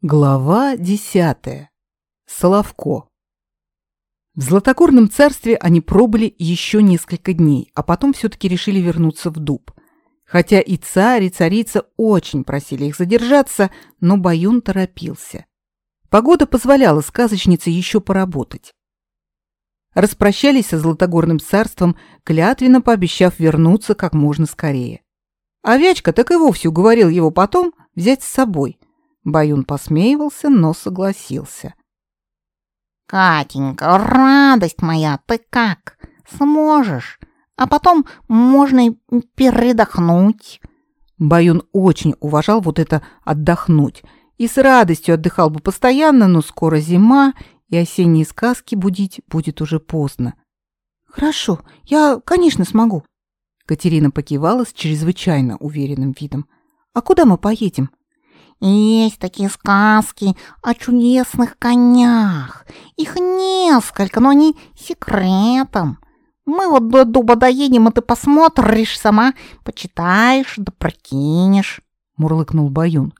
Глава десятая. Соловко. В Златогорном царстве они пробыли еще несколько дней, а потом все-таки решили вернуться в Дуб. Хотя и царь, и царица очень просили их задержаться, но Баюн торопился. Погода позволяла сказочнице еще поработать. Распрощались со Златогорным царством, клятвенно пообещав вернуться как можно скорее. А Вячка так и вовсе уговорил его потом взять с собой – Баюн посмеивался, но согласился. «Катенька, радость моя, ты как? Сможешь? А потом можно и передохнуть». Баюн очень уважал вот это «отдохнуть» и с радостью отдыхал бы постоянно, но скоро зима, и осенние сказки будить будет уже поздно. «Хорошо, я, конечно, смогу». Катерина покивала с чрезвычайно уверенным видом. «А куда мы поедем?» Есть такие сказки о чудесных конях. Их несколько, но они секретом. Мы вот до дуба доедем, и ты посмотришь сама, почитаешь да прокинешь», — мурлыкнул Баюн.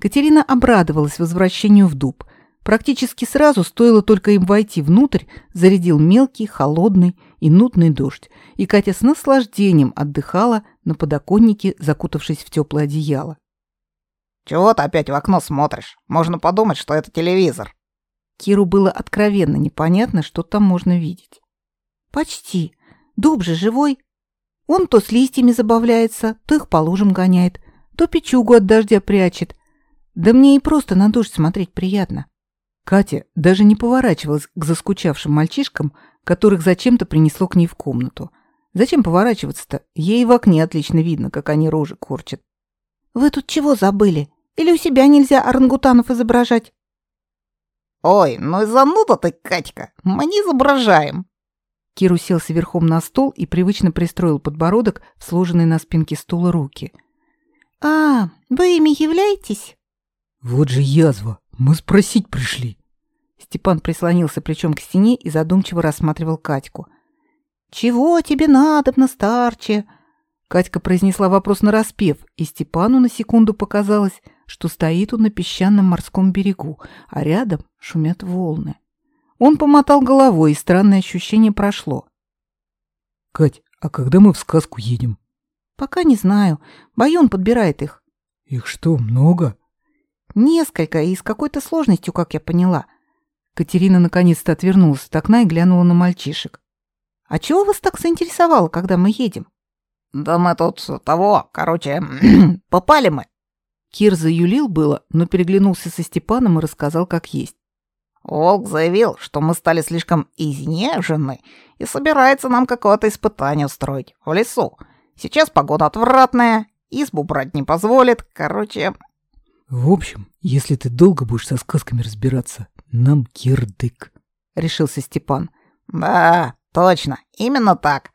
Катерина обрадовалась возвращению в дуб. Практически сразу, стоило только им войти внутрь, зарядил мелкий, холодный и нудный дождь, и Катя с наслаждением отдыхала на подоконнике, закутавшись в теплое одеяло. «Чего ты опять в окно смотришь? Можно подумать, что это телевизор». Киру было откровенно непонятно, что там можно видеть. «Почти. Дуб же живой. Он то с листьями забавляется, то их по лужам гоняет, то печугу от дождя прячет. Да мне и просто на дождь смотреть приятно». Катя даже не поворачивалась к заскучавшим мальчишкам, которых зачем-то принесло к ней в комнату. Зачем поворачиваться-то? Ей в окне отлично видно, как они рожи корчат. «Вы тут чего забыли? Или у себя нельзя орангутанов изображать?» «Ой, ну и зануда ты, Катька! Мы не изображаем!» Кир уселся верхом на стол и привычно пристроил подбородок в сложенные на спинке стула руки. «А, вы ими являетесь?» «Вот же язва! Мы спросить пришли!» Степан прислонился плечом к стене и задумчиво рассматривал Катьку. «Чего тебе надо, старче?» Катька произнесла вопрос нараспев, и Степану на секунду показалось, что стоит он на песчаном морском берегу, а рядом шумят волны. Он помотал головой, и странное ощущение прошло. «Кать, а когда мы в сказку едем?» «Пока не знаю. Баюн подбирает их». «Их что, много?» «Несколько, и с какой-то сложностью, как я поняла». Катерина наконец-то отвернулась от окна и глянула на мальчишек. «А чего вас так заинтересовало, когда мы едем?» «Да мы тут того, короче, попали мы». Кир заюлил было, но переглянулся со Степаном и рассказал, как есть. Волк заявил, что мы стали слишком изнежены и собирается нам какое-то испытание устроить в лесу. Сейчас погода отвратная, избу брать не позволит, короче... В общем, если ты долго будешь со сказками разбираться, нам кирдык, — решился Степан. Да, точно, именно так.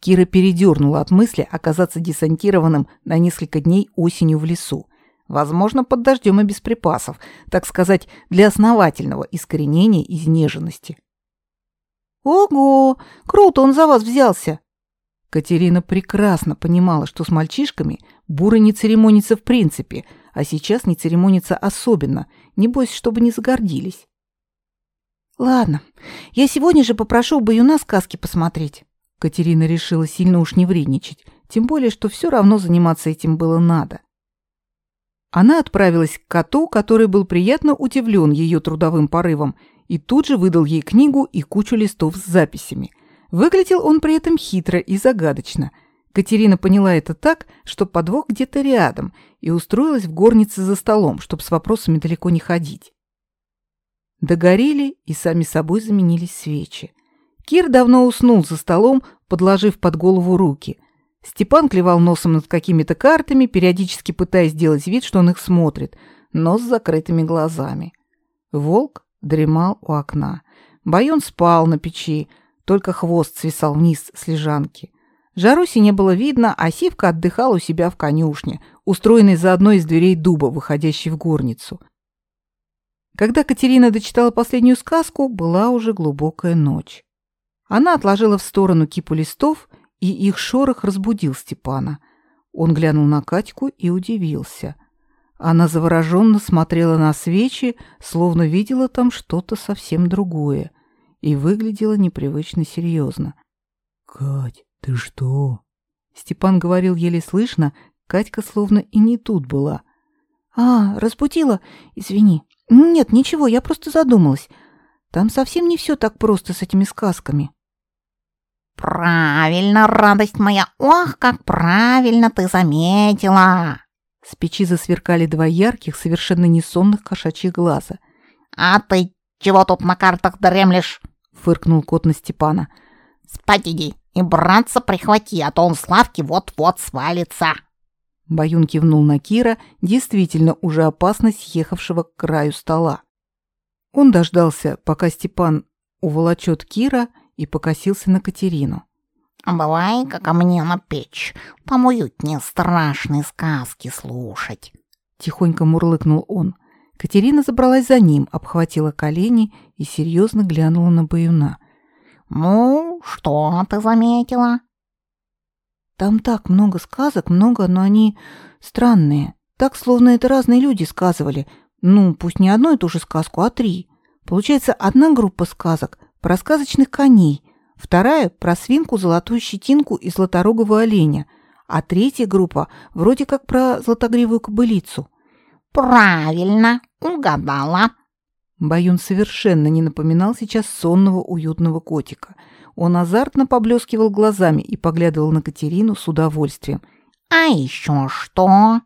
Кира передернула от мысли оказаться десантированным на несколько дней осенью в лесу. Возможно, под дождем и без припасов, так сказать, для основательного искоренения изнеженности. «Ого! Круто он за вас взялся!» Катерина прекрасно понимала, что с мальчишками Бура не церемонится в принципе, а сейчас не церемонится особенно, небось, чтобы не загордились. «Ладно, я сегодня же попрошу Баюна сказки посмотреть». Катерина решила сильно уж не вредничать, тем более, что все равно заниматься этим было надо. Она отправилась к коту, который был приятно удивлен ее трудовым порывом, и тут же выдал ей книгу и кучу листов с записями. Выглядел он при этом хитро и загадочно. Катерина поняла это так, что подвох где-то рядом, и устроилась в горнице за столом, чтобы с вопросами далеко не ходить. Догорели и сами собой заменились свечи. Кир давно уснул за столом, подложив под голову руки. Степан клевал носом над какими-то картами, периодически пытаясь сделать вид, что он их смотрит, но с закрытыми глазами. Волк дремал у окна. Баюн спал на печи, только хвост свисал вниз с лежанки. Жаруси не было видно, а Сивка отдыхал у себя в конюшне, устроенной за одной из дверей дуба, выходящей в горницу. Когда Катерина дочитала последнюю сказку, была уже глубокая ночь. Она отложила в сторону кипу листов, и их шорох разбудил Степана. Он глянул на Катьку и удивился. Она завороженно смотрела на свечи, словно видела там что-то совсем другое, и выглядела непривычно серьезно. «Кать, ты что?» Степан говорил еле слышно, Катька словно и не тут была. «А, разбудила? Извини. Нет, ничего, я просто задумалась. Там совсем не все так просто с этими сказками». «Правильно, радость моя! Ох, как правильно ты заметила!» С печи засверкали два ярких, совершенно несонных кошачьих глаза. «А ты чего тут на картах дремлешь?» — фыркнул кот на Степана. «Спать иди и братца прихвати, а то он с лавки вот-вот свалится!» Баюн кивнул на Кира, действительно уже опасно съехавшего к краю стола. Он дождался, пока Степан уволочет Кира и покосился на Катерину. «Бывай-ка ко мне на печь, там уютнее страшные сказки слушать», — тихонько мурлыкнул он. Катерина забралась за ним, обхватила колени и серьезно глянула на Баюна. «Ну, что ты заметила?» «Там так много сказок, много, но они странные. Так, словно это разные люди сказывали. Ну, пусть не одну и ту же сказку, а три. Получается, одна группа сказок про сказочных коней, вторая про свинку, золотую щетинку и златорогого оленя, а третья группа вроде как про златогривую кобылицу. Правильно, угадала. Баюн совершенно не напоминал сейчас сонного уютного котика. Он азартно поблескивал глазами и поглядывал на Катерину с удовольствием. «А еще что?»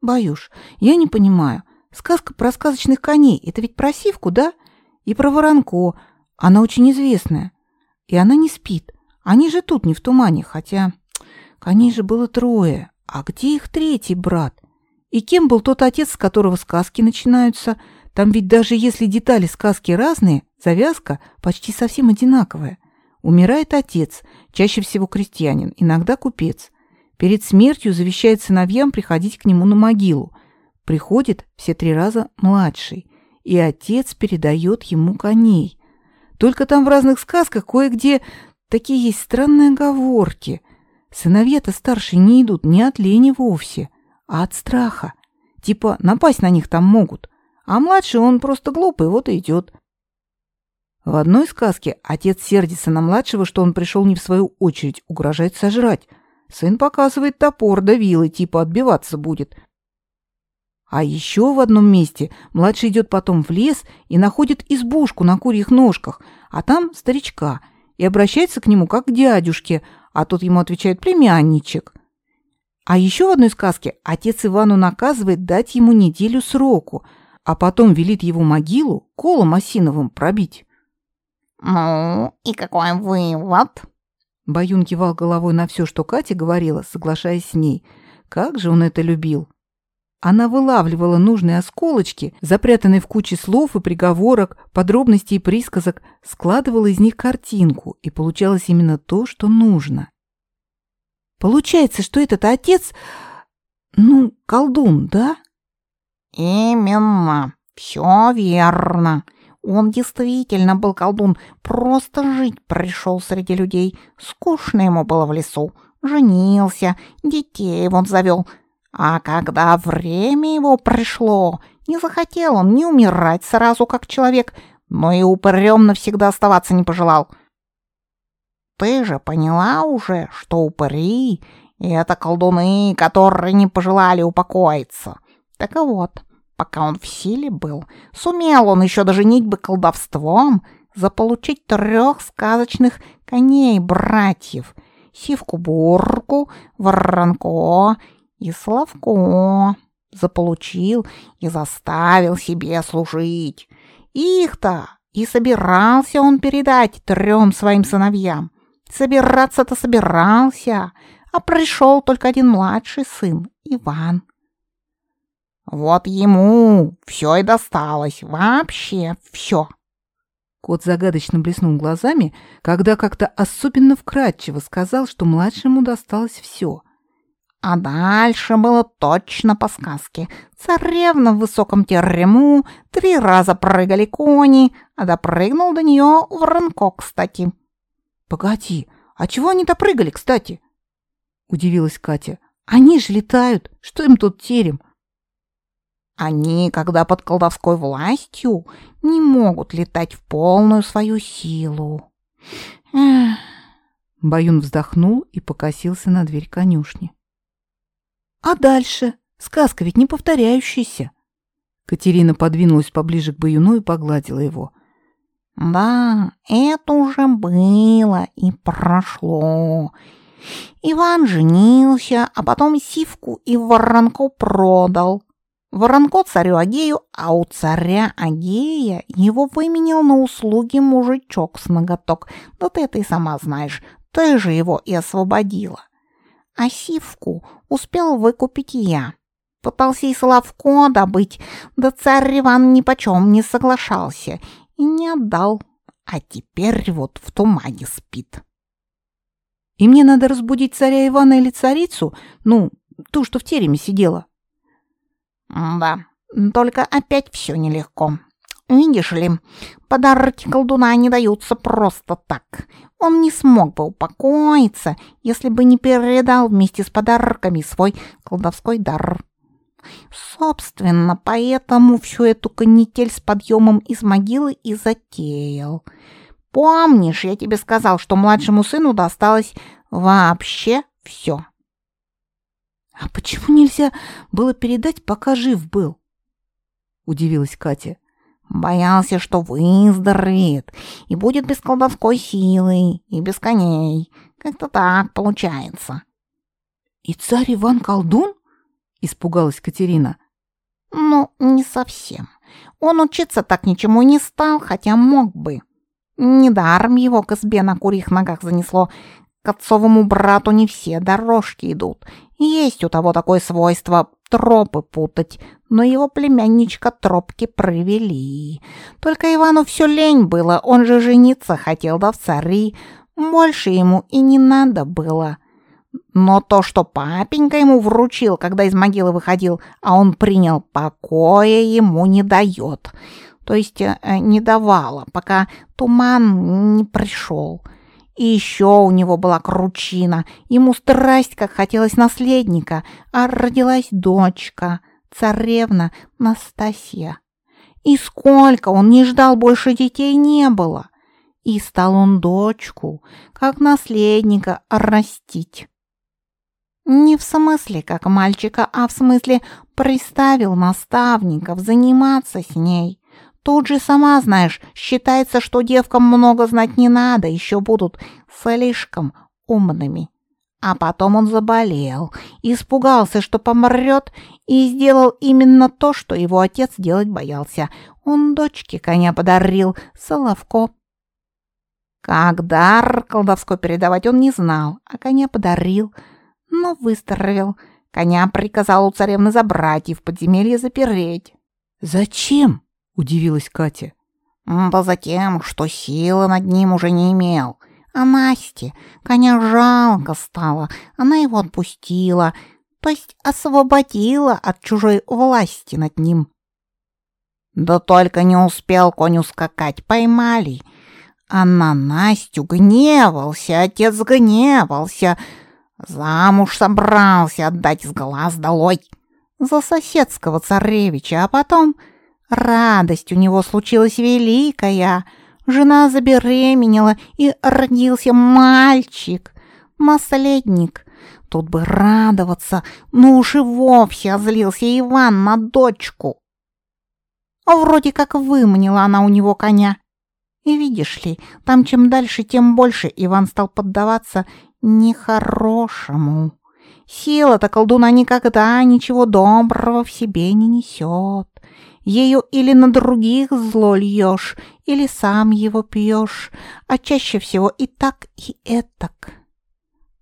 «Баюш, я не понимаю. Сказка про сказочных коней — это ведь про сивку, да? И про воронко. Она очень известная. И она не спит. Они же тут не в тумане, хотя... Коней же было трое. А где их третий брат? И кем был тот отец, с которого сказки начинаются? Там ведь даже если детали сказки разные, завязка почти совсем одинаковая. Умирает отец, чаще всего крестьянин, иногда купец. Перед смертью завещает сыновьям приходить к нему на могилу. Приходит все три раза младший и отец передает ему коней. Только там в разных сказках кое-где такие есть странные оговорки. Сыновья-то старшие не идут не от лени вовсе, а от страха. Типа напасть на них там могут. А младший он просто глупый, вот и идет. В одной сказке отец сердится на младшего, что он пришел не в свою очередь, угрожает сожрать. Сын показывает топор да вилы, типа отбиваться будет. А еще в одном месте младший идет потом в лес и находит избушку на курьих ножках, а там старичка, и обращается к нему как к дядюшке, а тот ему отвечает племянничек. А еще в одной сказке отец Ивану наказывает дать ему неделю сроку, а потом велит его могилу колом осиновым пробить. «Ну, и какой вывод?» Баюн кивал головой на все, что Катя говорила, соглашаясь с ней. Как же он это любил! Она вылавливала нужные осколочки, запрятанные в куче слов и приговорок, подробностей и присказок, складывала из них картинку, и получалось именно то, что нужно. Получается, что этот отец, ну, колдун, да? Именно. Все верно. Он действительно был колдун, просто жить пришел среди людей. Скучно ему было в лесу. Женился, детей вон завел, а когда время его пришло, не захотел он не умирать сразу как человек, но и упырем навсегда оставаться не пожелал. Ты же поняла уже, что упыри — это колдуны, которые не пожелали упокоиться. Так вот, пока он в силе был, сумел он еще даже бы колдовством заполучить трех сказочных коней-братьев — Сивку-бурку, Воронко и Славко заполучил и заставил себе служить. Их-то и собирался он передать трем своим сыновьям. Собираться-то собирался, а пришел только один младший сын, Иван. Вот ему все и досталось, вообще все. Кот загадочно блеснул глазами, когда как-то особенно вкратчиво сказал, что младшему досталось все — а дальше было точно по сказке. Царевна в высоком терему, три раза прыгали кони, а допрыгнул до нее Воронко, кстати. «Погоди, а чего они допрыгали, кстати?» — удивилась Катя. «Они же летают, что им тут терем?» Они, когда под колдовской властью, не могут летать в полную свою силу. Эх. Баюн вздохнул и покосился на дверь конюшни. А дальше? Сказка ведь не повторяющаяся. Катерина подвинулась поближе к Баюну и погладила его. Да, это уже было и прошло. Иван женился, а потом Сивку и Воронко продал. Воронко царю Агею, а у царя Агея его выменил на услуги мужичок с ноготок. Да ты это и сама знаешь, ты же его и освободила. А Сивку успел выкупить я. Пытался и Славко добыть, да царь Иван ни почем не соглашался и не отдал. А теперь вот в тумане спит. И мне надо разбудить царя Ивана или царицу, ну, ту, что в тереме сидела. Да, только опять все нелегко. Видишь ли, подарки колдуна не даются просто так. Он не смог бы упокоиться, если бы не передал вместе с подарками свой колдовской дар. Собственно, поэтому всю эту канитель с подъемом из могилы и затеял. Помнишь, я тебе сказал, что младшему сыну досталось вообще все. «А почему нельзя было передать, пока жив был?» — удивилась Катя. «Боялся, что выздоровеет и будет без колдовской силы и без коней. Как-то так получается». «И царь Иван колдун?» — испугалась Катерина. «Ну, не совсем. Он учиться так ничему не стал, хотя мог бы. Недаром его к избе на курьих ногах занесло. К отцовому брату не все дорожки идут, есть у того такое свойство тропы путать, но его племянничка тропки провели. Только Ивану все лень было, он же жениться хотел да в цари. Больше ему и не надо было. Но то, что папенька ему вручил, когда из могилы выходил, а он принял покоя, ему не дает. То есть э, не давало, пока туман не пришел. И еще у него была кручина. Ему страсть, как хотелось наследника, а родилась дочка, царевна Настасья. И сколько он не ждал, больше детей не было. И стал он дочку, как наследника, растить. Не в смысле как мальчика, а в смысле приставил наставников заниматься с ней. Тут же сама знаешь, считается, что девкам много знать не надо, еще будут слишком умными. А потом он заболел, испугался, что помрет, и сделал именно то, что его отец делать боялся. Он дочке коня подарил, Соловко. Как дар колдовской передавать он не знал, а коня подарил, но выздоровел. Коня приказал у царевны забрать и в подземелье запереть. «Зачем?» Удивилась Катя. Да за тем, что силы над ним уже не имел. А Насте коня жалко стало, она его отпустила, то есть освободила от чужой власти над ним. Да только не успел конь ускакать, поймали. А на Настю гневался, отец гневался, замуж собрался отдать с глаз долой за соседского царевича, а потом Радость у него случилась великая. Жена забеременела, и родился мальчик, наследник. Тут бы радоваться, но уж и вовсе озлился Иван на дочку. А вроде как выманила она у него коня. И видишь ли, там чем дальше, тем больше Иван стал поддаваться нехорошему. Сила-то колдуна никогда ничего доброго в себе не несет. Ею или на других зло льешь, или сам его пьешь, а чаще всего и так, и этак.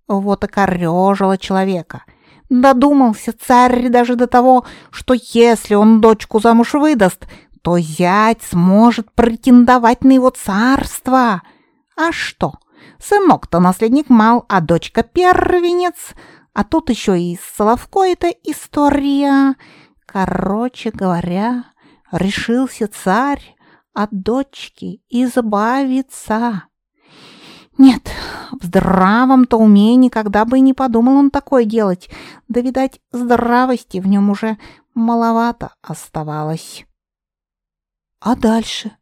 Вот и корёжило человека. Додумался царь даже до того, что если он дочку замуж выдаст, то зять сможет претендовать на его царство. А что? Сынок-то наследник мал, а дочка первенец. А тут еще и Соловко эта история. Короче говоря, решился царь от дочки избавиться. Нет, в здравом-то уме никогда бы и не подумал он такое делать. Да, видать, здравости в нем уже маловато оставалось. А дальше?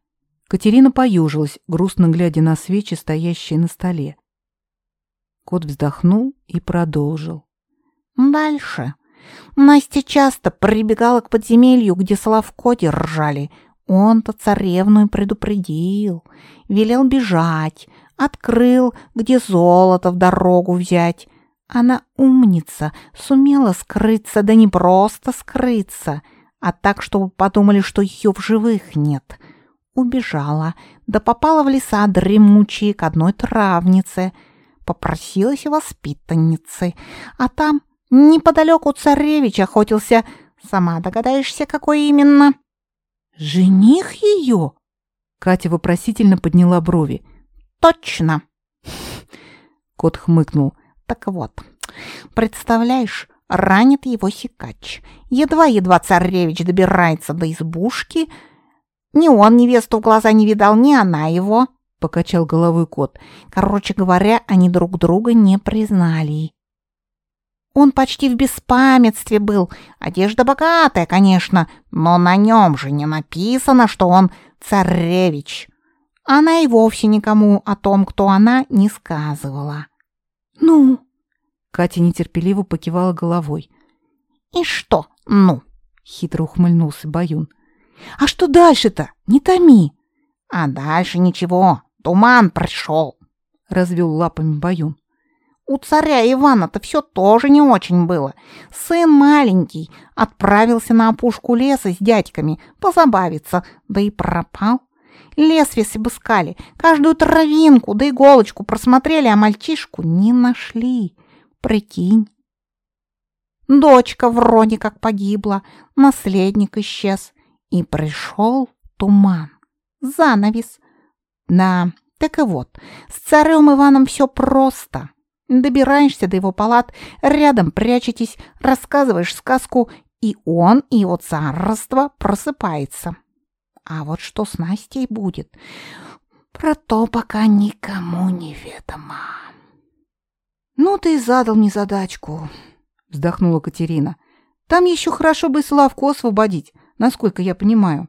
Катерина поюжилась, грустно глядя на свечи, стоящие на столе. Кот вздохнул и продолжил. Дальше. Настя часто прибегала к подземелью, где Соловко держали. Он-то царевну и предупредил. Велел бежать. Открыл, где золото в дорогу взять. Она умница, сумела скрыться, да не просто скрыться, а так, чтобы подумали, что ее в живых нет. Убежала, да попала в леса дремучие к одной травнице. Попросилась воспитанницы, а там неподалеку царевич охотился. Сама догадаешься, какой именно? Жених ее? Катя вопросительно подняла брови. Точно. Кот хмыкнул. Так вот, представляешь, ранит его сикач. Едва-едва царевич добирается до избушки. Ни он невесту в глаза не видал, ни она его, — покачал головой кот. Короче говоря, они друг друга не признали. Он почти в беспамятстве был. Одежда богатая, конечно, но на нем же не написано, что он царевич. Она и вовсе никому о том, кто она, не сказывала. «Ну?» Катя нетерпеливо покивала головой. «И что «ну»?» — хитро ухмыльнулся Баюн. «А что дальше-то? Не томи!» «А дальше ничего, туман пришел», — развел лапами Баюн. У царя Ивана-то все тоже не очень было. Сын маленький отправился на опушку леса с дядьками позабавиться, да и пропал. Лес весь обыскали, каждую травинку да иголочку просмотрели, а мальчишку не нашли. Прикинь. Дочка вроде как погибла, наследник исчез, и пришел туман. Занавес. Да, так и вот, с царем Иваном все просто. Добираешься до его палат, рядом прячетесь, рассказываешь сказку, и он, и его царство просыпается. А вот что с Настей будет, про то пока никому не ведомо. «Ну ты и задал мне задачку», — вздохнула Катерина. «Там еще хорошо бы Славку освободить, насколько я понимаю».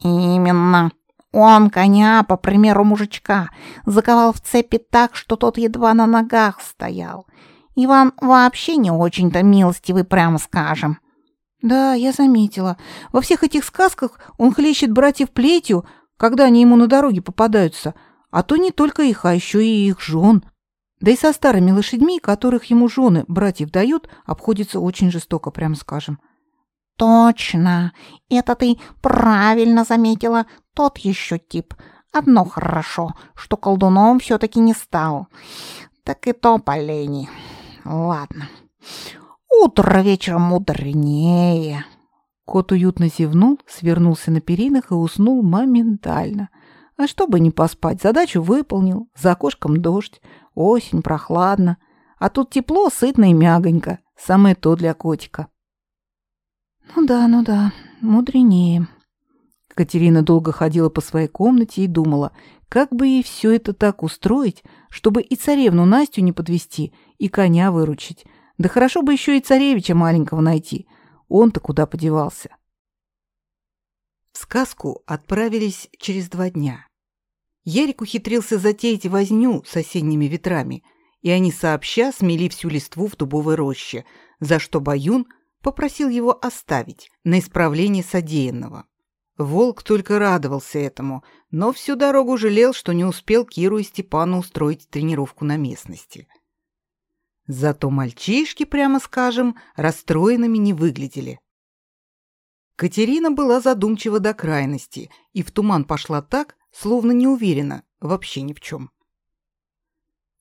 «Именно. Он коня, по примеру мужичка, заковал в цепи так, что тот едва на ногах стоял. Иван вообще не очень-то милостивый, прямо скажем. Да, я заметила. Во всех этих сказках он хлещет братьев плетью, когда они ему на дороге попадаются, а то не только их, а еще и их жен. Да и со старыми лошадьми, которых ему жены братьев дают, обходится очень жестоко, прямо скажем. Точно. Это ты правильно заметила. Тот еще тип. Одно хорошо, что колдуном все-таки не стал. Так и то полени. Ладно. Утро вечером мудренее. Кот уютно зевнул, свернулся на перинах и уснул моментально. А чтобы не поспать, задачу выполнил. За окошком дождь, осень, прохладно. А тут тепло, сытно и мягонько. Самое то для котика. Ну да, ну да, мудренее. Катерина долго ходила по своей комнате и думала, как бы ей все это так устроить, чтобы и царевну Настю не подвести, и коня выручить, да хорошо бы еще и царевича маленького найти. Он-то куда подевался? В сказку отправились через два дня. Ярик ухитрился затеять возню с осенними ветрами, и они сообща смели всю листву в дубовой роще, за что Баюн попросил его оставить на исправление содеянного. Волк только радовался этому, но всю дорогу жалел, что не успел Киру и Степану устроить тренировку на местности. Зато мальчишки, прямо скажем, расстроенными не выглядели. Катерина была задумчива до крайности и в туман пошла так, словно не уверена вообще ни в чем.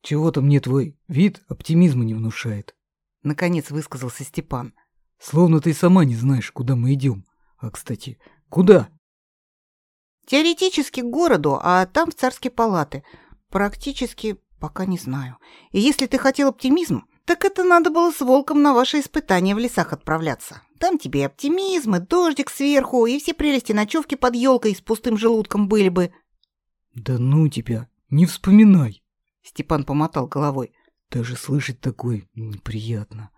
«Чего-то мне твой вид оптимизма не внушает», — наконец высказался Степан. «Словно ты сама не знаешь, куда мы идем. А, кстати, куда?» «Теоретически к городу, а там в царские палаты. Практически Пока не знаю. И если ты хотел оптимизм, так это надо было с волком на ваши испытания в лесах отправляться. Там тебе и оптимизм, и дождик сверху, и все прелести ночевки под елкой с пустым желудком были бы. Да ну тебя, не вспоминай. Степан помотал головой. Даже слышать такое неприятно.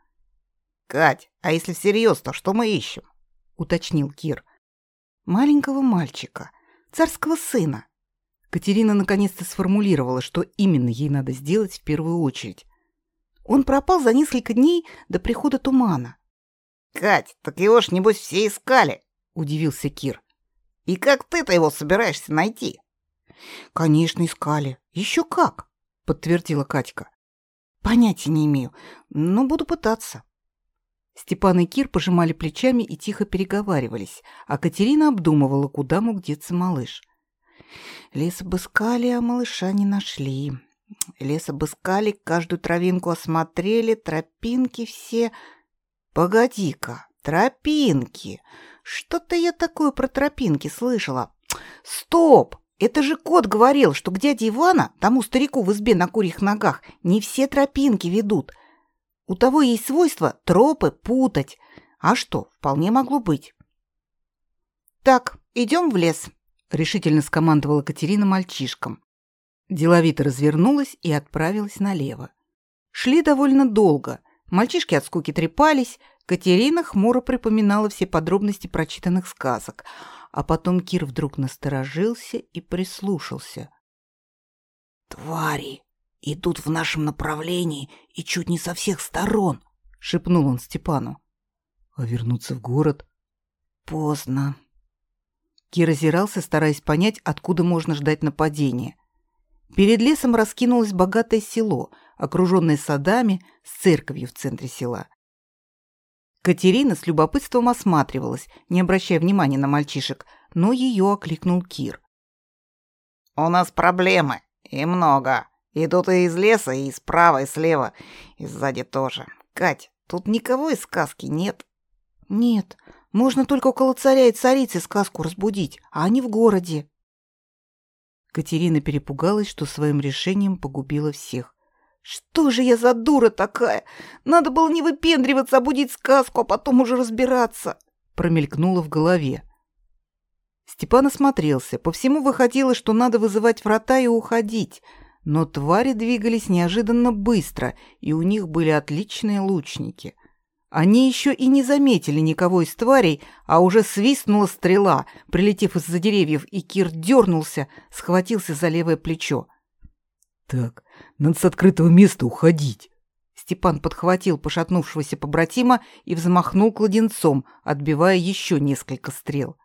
Кать, а если всерьез, то что мы ищем? уточнил Кир. Маленького мальчика, царского сына. Катерина наконец-то сформулировала, что именно ей надо сделать в первую очередь. Он пропал за несколько дней до прихода тумана. Кать, так его ж небось все искали, удивился Кир. И как ты-то его собираешься найти? Конечно, искали. Еще как, подтвердила Катька. Понятия не имею, но буду пытаться. Степан и Кир пожимали плечами и тихо переговаривались, а Катерина обдумывала, куда мог деться малыш. Лес обыскали, а малыша не нашли. Лес обыскали, каждую травинку осмотрели, тропинки все... Погоди-ка, тропинки! Что-то я такое про тропинки слышала. Стоп! Это же кот говорил, что к дяде Ивана, тому старику в избе на курьих ногах, не все тропинки ведут — у того есть свойство тропы путать. А что, вполне могло быть. «Так, идем в лес», — решительно скомандовала Катерина мальчишкам. Деловито развернулась и отправилась налево. Шли довольно долго. Мальчишки от скуки трепались, Катерина хмуро припоминала все подробности прочитанных сказок, а потом Кир вдруг насторожился и прислушался. «Твари!» Идут в нашем направлении и чуть не со всех сторон, шепнул он Степану. А вернуться в город поздно. Кир озирался, стараясь понять, откуда можно ждать нападения. Перед лесом раскинулось богатое село, окруженное садами, с церковью в центре села. Катерина с любопытством осматривалась, не обращая внимания на мальчишек, но ее окликнул Кир. «У нас проблемы, и много. Идут и из леса, и справа, и слева, и сзади тоже. Кать, тут никого из сказки нет. Нет, можно только около царя и царицы сказку разбудить, а они в городе. Катерина перепугалась, что своим решением погубила всех. Что же я за дура такая? Надо было не выпендриваться, а будить сказку, а потом уже разбираться. Промелькнуло в голове. Степан осмотрелся. По всему выходило, что надо вызывать врата и уходить — но твари двигались неожиданно быстро, и у них были отличные лучники. Они еще и не заметили никого из тварей, а уже свистнула стрела, прилетев из-за деревьев, и Кир дернулся, схватился за левое плечо. «Так, надо с открытого места уходить!» Степан подхватил пошатнувшегося побратима и взмахнул кладенцом, отбивая еще несколько стрел.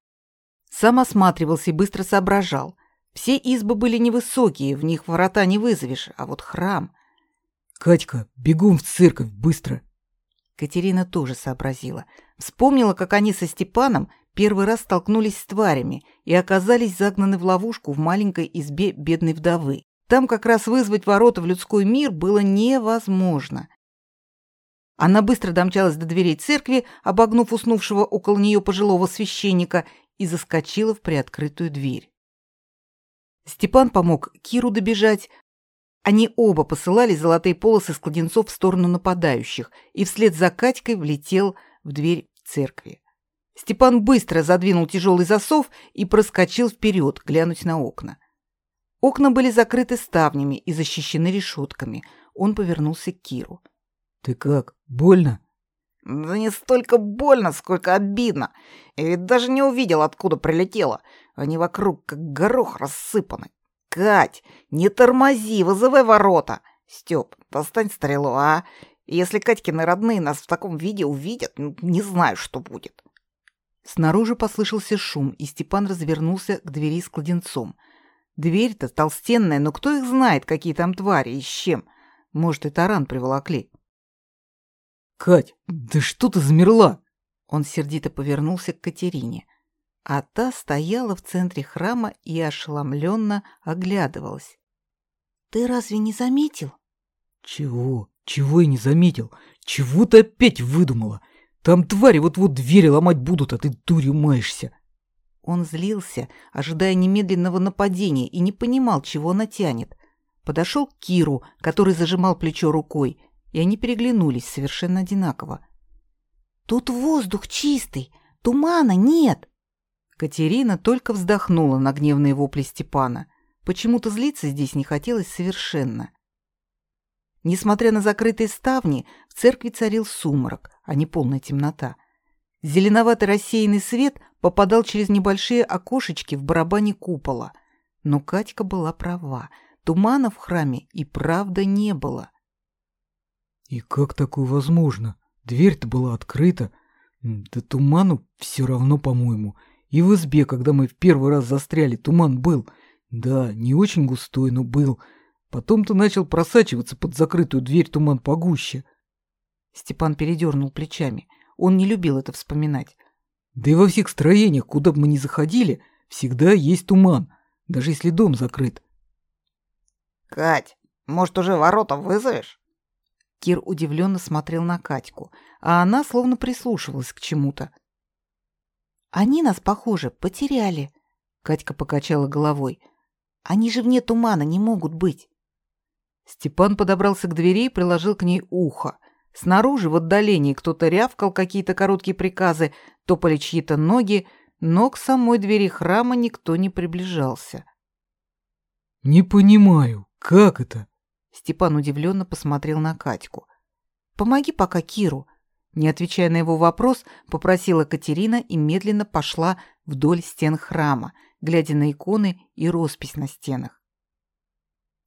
Сам осматривался и быстро соображал. Все избы были невысокие, в них ворота не вызовешь, а вот храм... «Катька, бегом в церковь, быстро!» Катерина тоже сообразила. Вспомнила, как они со Степаном первый раз столкнулись с тварями и оказались загнаны в ловушку в маленькой избе бедной вдовы. Там как раз вызвать ворота в людской мир было невозможно. Она быстро домчалась до дверей церкви, обогнув уснувшего около нее пожилого священника, и заскочила в приоткрытую дверь. Степан помог Киру добежать. Они оба посылали золотые полосы с кладенцов в сторону нападающих, и вслед за Катькой влетел в дверь церкви. Степан быстро задвинул тяжелый засов и проскочил вперед, глянуть на окна. Окна были закрыты ставнями и защищены решетками. Он повернулся к Киру. «Ты как, больно?» Да не столько больно, сколько обидно. Я ведь даже не увидел, откуда прилетело. Они вокруг, как горох, рассыпаны. Кать, не тормози, вызывай ворота. Степ, достань стрелу, а? Если Катькины родные нас в таком виде увидят, не знаю, что будет. Снаружи послышался шум, и Степан развернулся к двери с кладенцом. Дверь-то толстенная, но кто их знает, какие там твари и с чем? Может, и таран приволокли. «Кать, да что ты замерла?» Он сердито повернулся к Катерине, а та стояла в центре храма и ошеломленно оглядывалась. «Ты разве не заметил?» «Чего? Чего я не заметил? Чего ты опять выдумала? Там твари вот-вот двери ломать будут, а ты дурью маешься!» Он злился, ожидая немедленного нападения, и не понимал, чего она тянет. Подошел к Киру, который зажимал плечо рукой, и они переглянулись совершенно одинаково. «Тут воздух чистый, тумана нет!» Катерина только вздохнула на гневные вопли Степана. Почему-то злиться здесь не хотелось совершенно. Несмотря на закрытые ставни, в церкви царил сумрак, а не полная темнота. Зеленоватый рассеянный свет попадал через небольшие окошечки в барабане купола. Но Катька была права. Тумана в храме и правда не было. И как такое возможно? Дверь-то была открыта. Да туману все равно, по-моему. И в избе, когда мы в первый раз застряли, туман был. Да, не очень густой, но был. Потом-то начал просачиваться под закрытую дверь туман погуще. Степан передернул плечами. Он не любил это вспоминать. Да и во всех строениях, куда бы мы ни заходили, всегда есть туман, даже если дом закрыт. Кать, может, уже ворота вызовешь? Кир удивленно смотрел на Катьку, а она словно прислушивалась к чему-то. «Они нас, похоже, потеряли», — Катька покачала головой. «Они же вне тумана не могут быть». Степан подобрался к двери и приложил к ней ухо. Снаружи, в отдалении, кто-то рявкал какие-то короткие приказы, топали чьи-то ноги, но к самой двери храма никто не приближался. «Не понимаю, как это?» Степан удивленно посмотрел на Катьку. «Помоги пока Киру». Не отвечая на его вопрос, попросила Катерина и медленно пошла вдоль стен храма, глядя на иконы и роспись на стенах.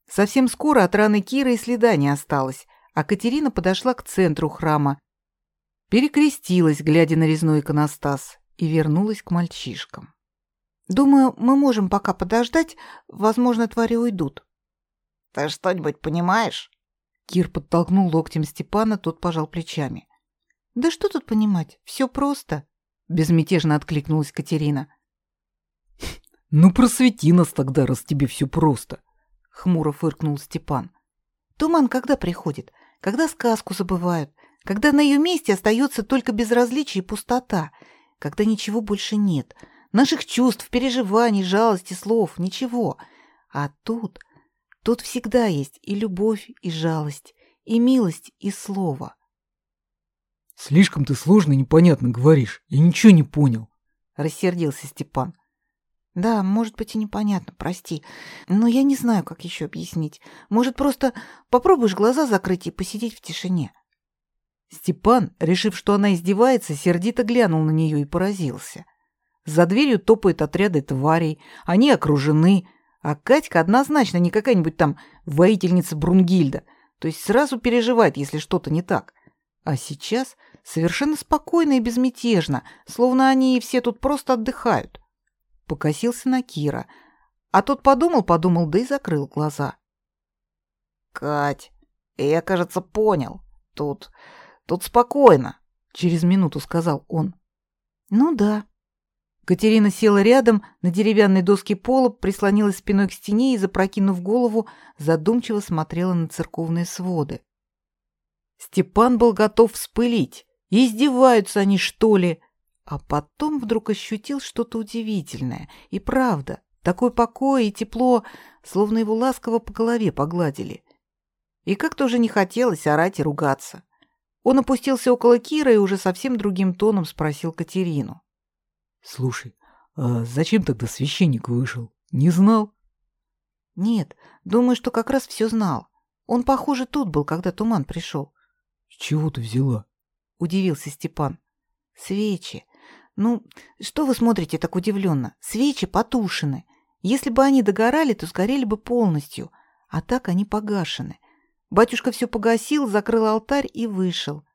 Совсем скоро от раны Киры и следа не осталось, а Катерина подошла к центру храма, перекрестилась, глядя на резной иконостас, и вернулась к мальчишкам. «Думаю, мы можем пока подождать, возможно, твари уйдут». «Ты что-нибудь понимаешь?» Кир подтолкнул локтем Степана, тот пожал плечами. «Да что тут понимать? Все просто», — безмятежно откликнулась Катерина. «Ну просвети нас тогда, раз тебе все просто», — хмуро фыркнул Степан. «Туман когда приходит? Когда сказку забывают? Когда на ее месте остается только безразличие и пустота? Когда ничего больше нет? Наших чувств, переживаний, жалости, слов — ничего. А тут...» Тут всегда есть и любовь, и жалость, и милость, и слово. Слишком ты сложно и непонятно говоришь. Я ничего не понял. Рассердился Степан. Да, может быть и непонятно, прости. Но я не знаю, как еще объяснить. Может, просто попробуешь глаза закрыть и посидеть в тишине. Степан, решив, что она издевается, сердито глянул на нее и поразился. За дверью топают отряды тварей, они окружены, а Катька однозначно не какая-нибудь там воительница Брунгильда, то есть сразу переживает, если что-то не так. А сейчас совершенно спокойно и безмятежно, словно они все тут просто отдыхают. Покосился на Кира, а тот подумал-подумал, да и закрыл глаза. «Кать, я, кажется, понял. Тут... тут спокойно», — через минуту сказал он. «Ну да», Катерина села рядом на деревянной доске пола, прислонилась спиной к стене и, запрокинув голову, задумчиво смотрела на церковные своды. Степан был готов вспылить. Издеваются они, что ли? А потом вдруг ощутил что-то удивительное. И правда, такой покой и тепло, словно его ласково по голове погладили. И как-то уже не хотелось орать и ругаться. Он опустился около Кира и уже совсем другим тоном спросил Катерину. Слушай, а зачем тогда священник вышел? Не знал? Нет, думаю, что как раз все знал. Он, похоже, тут был, когда туман пришел. С чего ты взяла? Удивился Степан. Свечи. Ну, что вы смотрите так удивленно? Свечи потушены. Если бы они догорали, то сгорели бы полностью, а так они погашены. Батюшка все погасил, закрыл алтарь и вышел.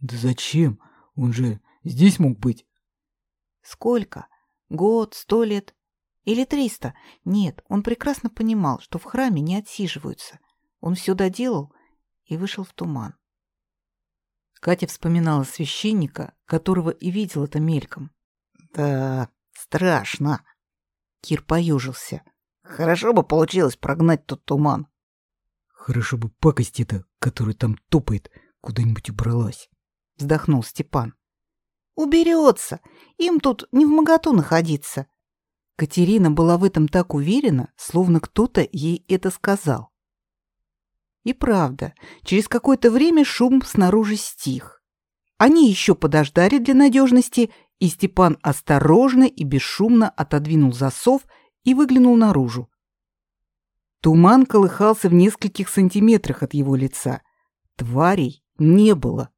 Да зачем? Он же здесь мог быть. Сколько? Год, сто лет? Или триста? Нет, он прекрасно понимал, что в храме не отсиживаются. Он все доделал и вышел в туман. Катя вспоминала священника, которого и видел это мельком. «Да, страшно!» Кир поюжился. «Хорошо бы получилось прогнать тот туман». «Хорошо бы пакость эта, которая там топает, куда-нибудь убралась», — вздохнул Степан. Уберется. Им тут не в моготу находиться. Катерина была в этом так уверена, словно кто-то ей это сказал. И правда, через какое-то время шум снаружи стих. Они еще подождали для надежности, и Степан осторожно и бесшумно отодвинул засов и выглянул наружу. Туман колыхался в нескольких сантиметрах от его лица. Тварей не было.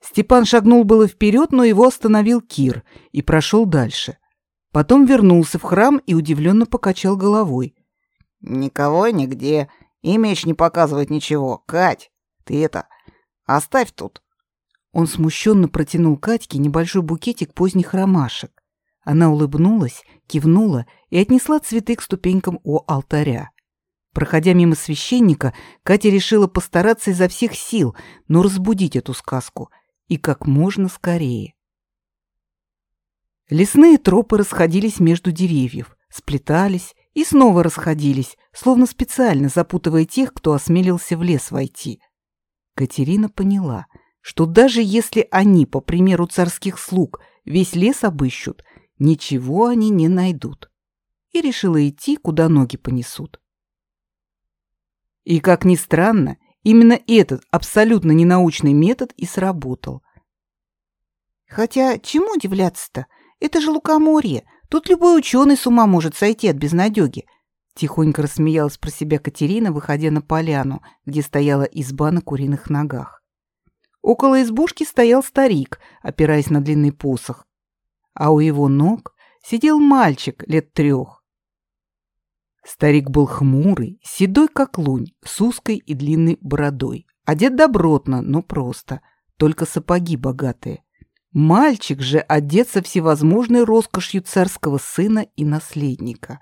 Степан шагнул было вперед, но его остановил Кир и прошел дальше. Потом вернулся в храм и удивленно покачал головой. «Никого нигде. И меч не показывает ничего. Кать, ты это... Оставь тут». Он смущенно протянул Катьке небольшой букетик поздних ромашек. Она улыбнулась, кивнула и отнесла цветы к ступенькам у алтаря. Проходя мимо священника, Катя решила постараться изо всех сил, но разбудить эту сказку и как можно скорее. Лесные тропы расходились между деревьев, сплетались и снова расходились, словно специально запутывая тех, кто осмелился в лес войти. Катерина поняла, что даже если они, по примеру царских слуг, весь лес обыщут, ничего они не найдут. И решила идти, куда ноги понесут. И, как ни странно, Именно этот абсолютно ненаучный метод и сработал. Хотя чему удивляться-то? Это же лукоморье. Тут любой ученый с ума может сойти от безнадёги. Тихонько рассмеялась про себя Катерина, выходя на поляну, где стояла изба на куриных ногах. Около избушки стоял старик, опираясь на длинный посох, а у его ног сидел мальчик лет трех. Старик был хмурый, седой как лунь, с узкой и длинной бородой. Одет добротно, но просто, только сапоги богатые. Мальчик же одет со всевозможной роскошью царского сына и наследника.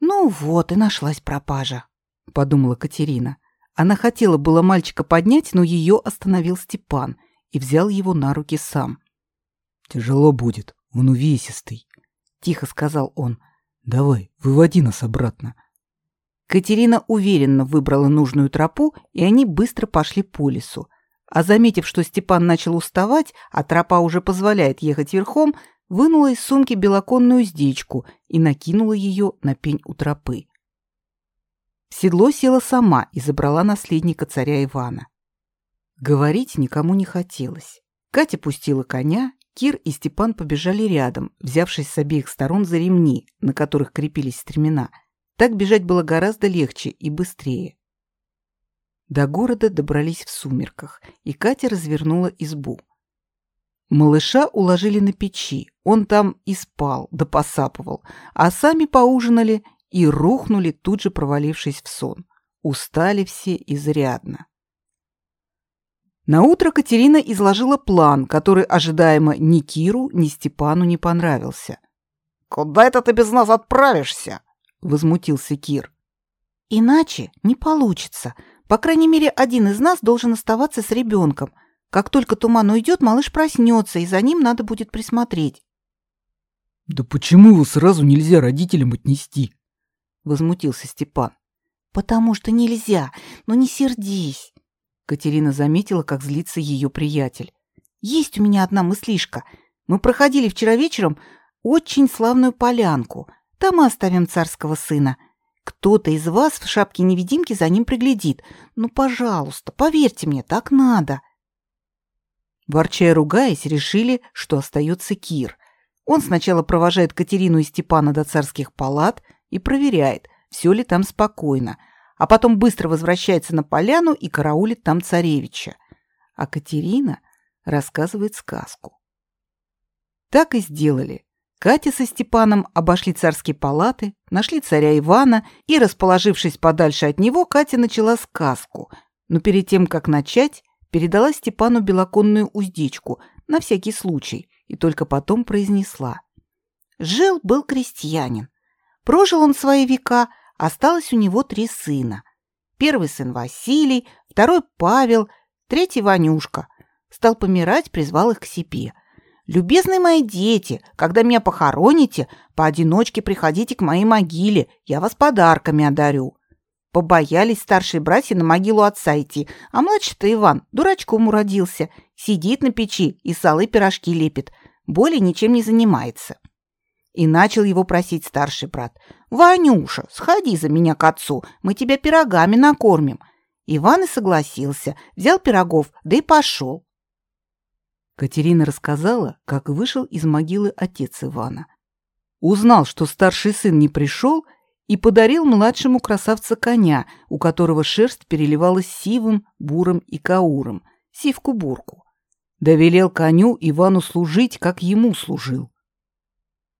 «Ну вот и нашлась пропажа», — подумала Катерина. Она хотела было мальчика поднять, но ее остановил Степан и взял его на руки сам. «Тяжело будет, он увесистый», — тихо сказал он. Давай, выводи нас обратно. Катерина уверенно выбрала нужную тропу, и они быстро пошли по лесу. А заметив, что Степан начал уставать, а тропа уже позволяет ехать верхом, вынула из сумки белоконную уздечку и накинула ее на пень у тропы. В седло села сама и забрала наследника царя Ивана. Говорить никому не хотелось. Катя пустила коня, Кир и Степан побежали рядом, взявшись с обеих сторон за ремни, на которых крепились стремена. Так бежать было гораздо легче и быстрее. До города добрались в сумерках, и Катя развернула избу. Малыша уложили на печи, он там и спал, да посапывал, а сами поужинали и рухнули, тут же провалившись в сон. Устали все изрядно. На утро Катерина изложила план, который ожидаемо ни Киру, ни Степану не понравился. «Куда это ты без нас отправишься?» — возмутился Кир. «Иначе не получится. По крайней мере, один из нас должен оставаться с ребенком. Как только туман уйдет, малыш проснется, и за ним надо будет присмотреть». «Да почему его сразу нельзя родителям отнести?» — возмутился Степан. «Потому что нельзя. Но не сердись. Катерина заметила, как злится ее приятель. «Есть у меня одна мыслишка. Мы проходили вчера вечером очень славную полянку. Там мы оставим царского сына. Кто-то из вас в шапке-невидимки за ним приглядит. Ну, пожалуйста, поверьте мне, так надо». Ворча и ругаясь, решили, что остается Кир. Он сначала провожает Катерину и Степана до царских палат и проверяет, все ли там спокойно – а потом быстро возвращается на поляну и караулит там царевича. А Катерина рассказывает сказку. Так и сделали. Катя со Степаном обошли царские палаты, нашли царя Ивана, и, расположившись подальше от него, Катя начала сказку, но перед тем, как начать, передала Степану белоконную уздечку на всякий случай и только потом произнесла. Жил-был крестьянин. Прожил он свои века, Осталось у него три сына. Первый сын Василий, второй Павел, третий Ванюшка. Стал помирать, призвал их к себе. «Любезные мои дети, когда меня похороните, поодиночке приходите к моей могиле, я вас подарками одарю». Побоялись старшие братья на могилу отца идти, а младший-то Иван дурачком уродился, сидит на печи и салы пирожки лепит, более ничем не занимается. И начал его просить старший брат. «Ванюша, сходи за меня к отцу, мы тебя пирогами накормим». Иван и согласился, взял пирогов, да и пошел. Катерина рассказала, как вышел из могилы отец Ивана. Узнал, что старший сын не пришел, и подарил младшему красавца коня, у которого шерсть переливалась сивым, бурым и кауром, сивку-бурку. Довелел коню Ивану служить, как ему служил.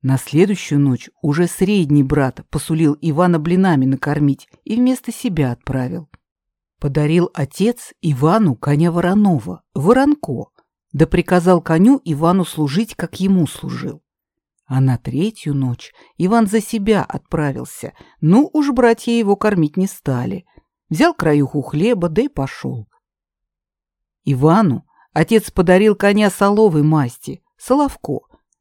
На следующую ночь уже средний брат посулил Ивана блинами накормить и вместо себя отправил. Подарил отец Ивану коня Воронова, Воронко, да приказал коню Ивану служить, как ему служил. А на третью ночь Иван за себя отправился, ну уж братья его кормить не стали. Взял краюху хлеба, да и пошел. Ивану отец подарил коня соловой масти, Соловко,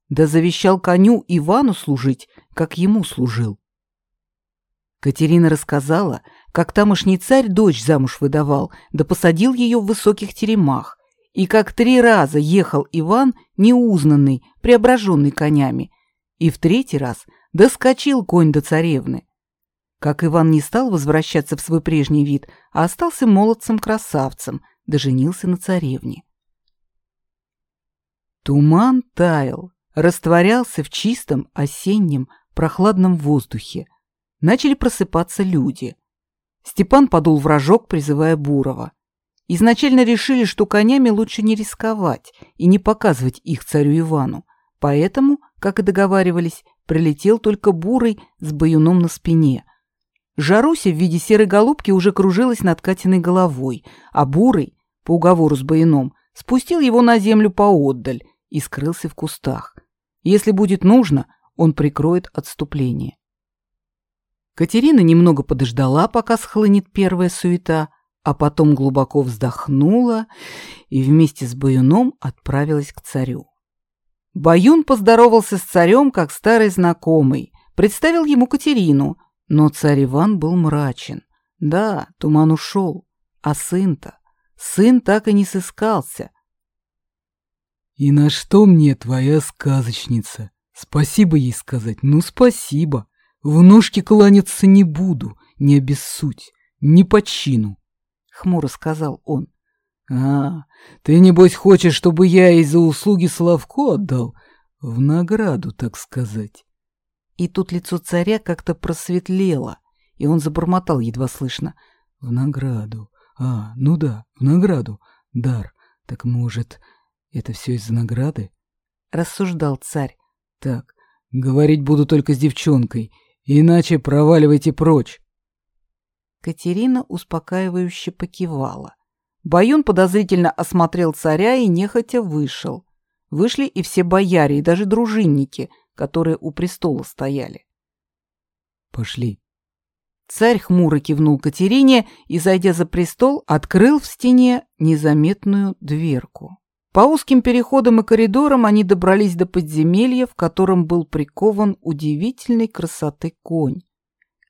да завещал коню Ивану служить, как ему служил. Катерина рассказала, как тамошний царь дочь замуж выдавал, да посадил ее в высоких теремах, и как три раза ехал Иван неузнанный, преображенный конями, и в третий раз доскочил конь до царевны. Как Иван не стал возвращаться в свой прежний вид, а остался молодцем-красавцем, доженился на царевне. Туман таял, растворялся в чистом осеннем прохладном воздухе. Начали просыпаться люди. Степан подул в рожок, призывая Бурова. Изначально решили, что конями лучше не рисковать и не показывать их царю Ивану, поэтому как и договаривались, прилетел только бурый с баюном на спине. Жаруся в виде серой голубки уже кружилась над Катиной головой, а бурый, по уговору с баюном, спустил его на землю поотдаль и скрылся в кустах. Если будет нужно, он прикроет отступление. Катерина немного подождала, пока схлынет первая суета, а потом глубоко вздохнула и вместе с Баюном отправилась к царю. Баюн поздоровался с царем как старый знакомый, представил ему Катерину, но царь Иван был мрачен. Да, туман ушел, а сын-то? Сын так и не сыскался. «И на что мне твоя сказочница? Спасибо ей сказать, ну спасибо. В ножки кланяться не буду, не обессудь, не по чину», — хмуро сказал он. «А, ты, небось, хочешь, чтобы я ей за услуги Славко отдал? В награду, так сказать». И тут лицо царя как-то просветлело, и он забормотал едва слышно. «В награду. А, ну да, в награду. Дар. Так, может, это все из-за награды?» Рассуждал царь. «Так, говорить буду только с девчонкой, иначе проваливайте прочь». Катерина успокаивающе покивала. Баюн подозрительно осмотрел царя и нехотя вышел. Вышли и все бояре, и даже дружинники, которые у престола стояли. «Пошли». Царь хмуро кивнул Катерине и, зайдя за престол, открыл в стене незаметную дверку. По узким переходам и коридорам они добрались до подземелья, в котором был прикован удивительной красоты конь.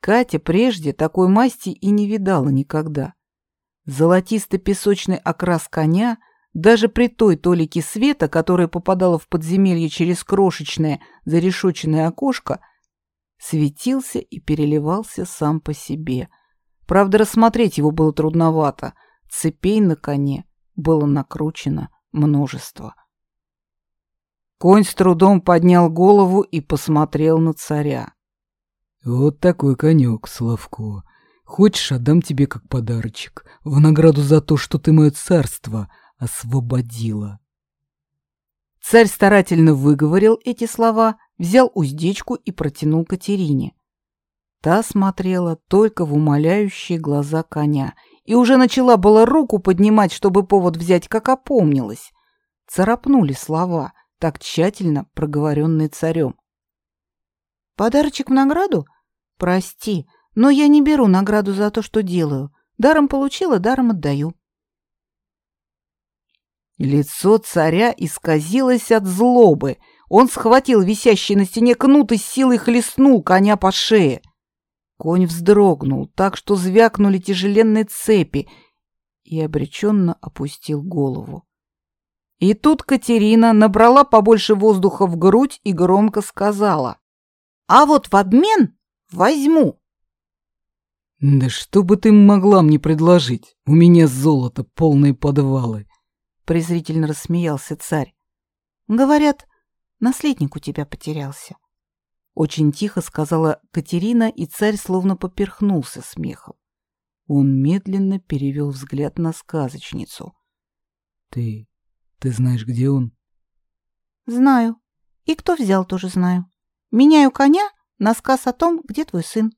Катя прежде такой масти и не видала никогда. Золотисто-песочный окрас коня, даже при той толике света, которая попадала в подземелье через крошечное зарешоченное окошко, светился и переливался сам по себе. Правда, рассмотреть его было трудновато. Цепей на коне было накручено множество. Конь с трудом поднял голову и посмотрел на царя. «Вот такой конек, Славко. Хочешь, отдам тебе как подарочек, в награду за то, что ты мое царство освободила. Царь старательно выговорил эти слова, взял уздечку и протянул Катерине. Та смотрела только в умоляющие глаза коня и уже начала было руку поднимать, чтобы повод взять, как опомнилась. Царапнули слова, так тщательно проговоренные царем. «Подарочек в награду? Прости, но я не беру награду за то, что делаю. Даром получила, даром отдаю. Лицо царя исказилось от злобы. Он схватил висящий на стене кнут и силой хлестнул коня по шее. Конь вздрогнул так, что звякнули тяжеленные цепи, и обреченно опустил голову. И тут Катерина набрала побольше воздуха в грудь и громко сказала. «А вот в обмен возьму «Да что бы ты могла мне предложить? У меня золото, полные подвалы!» Презрительно рассмеялся царь. «Говорят, наследник у тебя потерялся». Очень тихо сказала Катерина, и царь словно поперхнулся смехом. Он медленно перевел взгляд на сказочницу. «Ты... ты знаешь, где он?» «Знаю. И кто взял, тоже знаю. Меняю коня на сказ о том, где твой сын».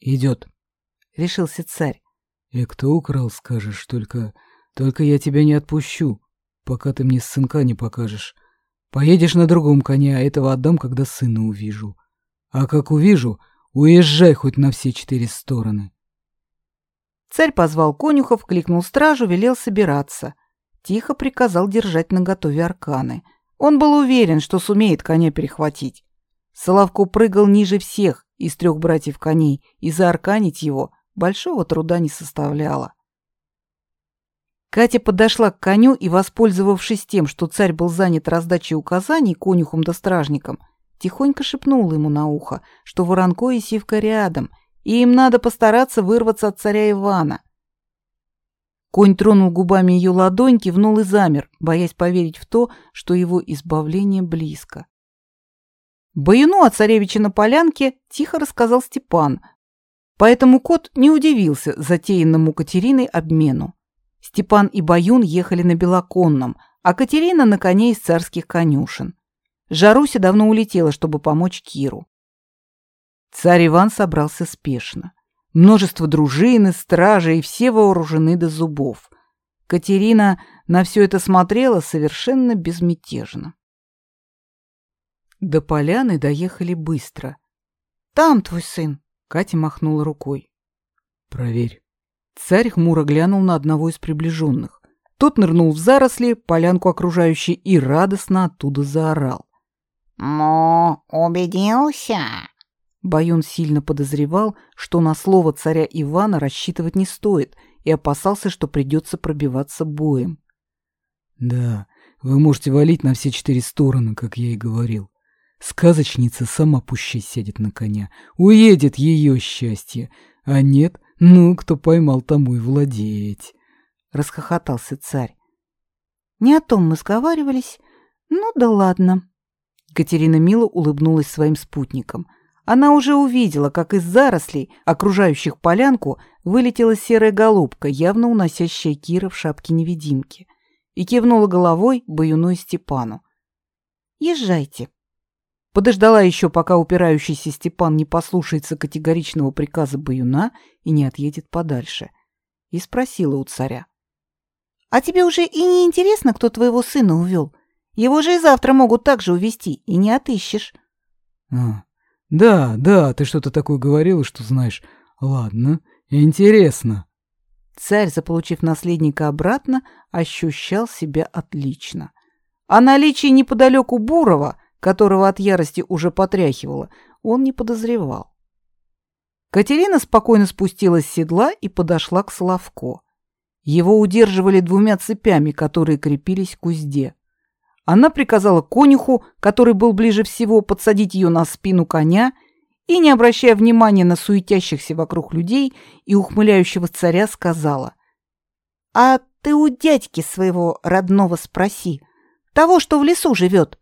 «Идет», — решился царь. «И кто украл, скажешь, только... только я тебя не отпущу, пока ты мне сынка не покажешь. Поедешь на другом коне, а этого отдам, когда сына увижу. А как увижу, уезжай хоть на все четыре стороны». Царь позвал конюхов, кликнул стражу, велел собираться. Тихо приказал держать наготове арканы. Он был уверен, что сумеет коня перехватить. Соловко прыгал ниже всех из трех братьев коней, и заарканить его большого труда не составляло. Катя подошла к коню и, воспользовавшись тем, что царь был занят раздачей указаний конюхом да стражникам, тихонько шепнула ему на ухо, что Воронко и Сивка рядом, и им надо постараться вырваться от царя Ивана. Конь тронул губами ее ладонь, кивнул и замер, боясь поверить в то, что его избавление близко. Баюну о царевиче на полянке тихо рассказал Степан, поэтому кот не удивился затеянному Катериной обмену. Степан и Баюн ехали на белоконном, а Катерина на коне из царских конюшен. Жаруся давно улетела, чтобы помочь Киру. Царь Иван собрался спешно. Множество дружин и стражей, и все вооружены до зубов. Катерина на все это смотрела совершенно безмятежно. До поляны доехали быстро. «Там твой сын!» — Катя махнула рукой. «Проверь». Царь хмуро глянул на одного из приближенных. Тот нырнул в заросли, полянку окружающей, и радостно оттуда заорал. «Ну, убедился?» Баюн сильно подозревал, что на слово царя Ивана рассчитывать не стоит, и опасался, что придется пробиваться боем. «Да, вы можете валить на все четыре стороны, как я и говорил. Сказочница сама пуще сядет на коня, уедет ее счастье, а нет, ну, кто поймал, тому и владеть», — расхохотался царь. «Не о том мы сговаривались. Ну да ладно». Катерина мило улыбнулась своим спутникам — она уже увидела, как из зарослей, окружающих полянку, вылетела серая голубка, явно уносящая Кира в шапке невидимки, и кивнула головой Баюну Степану. «Езжайте». Подождала еще, пока упирающийся Степан не послушается категоричного приказа Баюна и не отъедет подальше, и спросила у царя. «А тебе уже и не интересно, кто твоего сына увел? Его же и завтра могут также увести, и не отыщешь». «А, «Да, да, ты что-то такое говорила, что знаешь. Ладно, интересно». Царь, заполучив наследника обратно, ощущал себя отлично. О наличии неподалеку Бурова, которого от ярости уже потряхивало, он не подозревал. Катерина спокойно спустилась с седла и подошла к Славко. Его удерживали двумя цепями, которые крепились к узде. Она приказала конюху, который был ближе всего, подсадить ее на спину коня и, не обращая внимания на суетящихся вокруг людей и ухмыляющего царя, сказала. «А ты у дядьки своего родного спроси, того, что в лесу живет».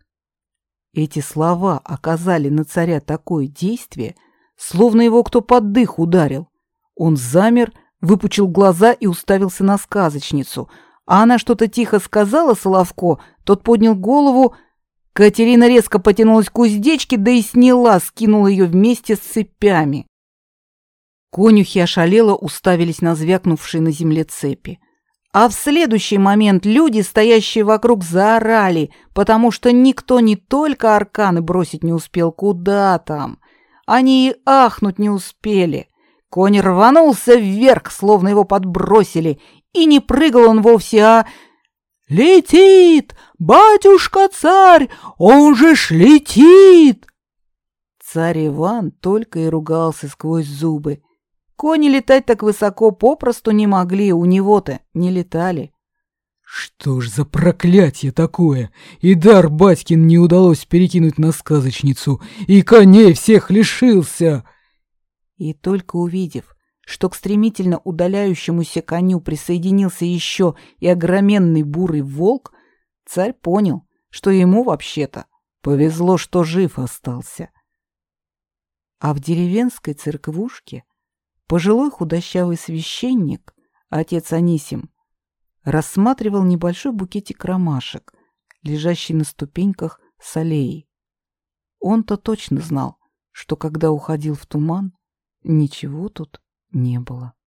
Эти слова оказали на царя такое действие, словно его кто под дых ударил. Он замер, выпучил глаза и уставился на сказочницу — а она что-то тихо сказала Соловко, тот поднял голову. Катерина резко потянулась к уздечке, да и сняла, скинула ее вместе с цепями. Конюхи ошалело уставились на звякнувшие на земле цепи. А в следующий момент люди, стоящие вокруг, заорали, потому что никто не только арканы бросить не успел, куда там. Они и ахнуть не успели. Конь рванулся вверх, словно его подбросили, и не прыгал он вовсе, а... «Летит! Батюшка-царь! Он же ж летит!» Царь Иван только и ругался сквозь зубы. Кони летать так высоко попросту не могли, у него-то не летали. «Что ж за проклятие такое? И дар батькин не удалось перекинуть на сказочницу, и коней всех лишился!» И только увидев, что к стремительно удаляющемуся коню присоединился еще и огроменный бурый волк, царь понял, что ему вообще-то повезло, что жив остался. А в деревенской церквушке пожилой худощавый священник, отец Анисим, рассматривал небольшой букетик ромашек, лежащий на ступеньках с аллеей. Он-то точно знал, что когда уходил в туман, ничего тут не было.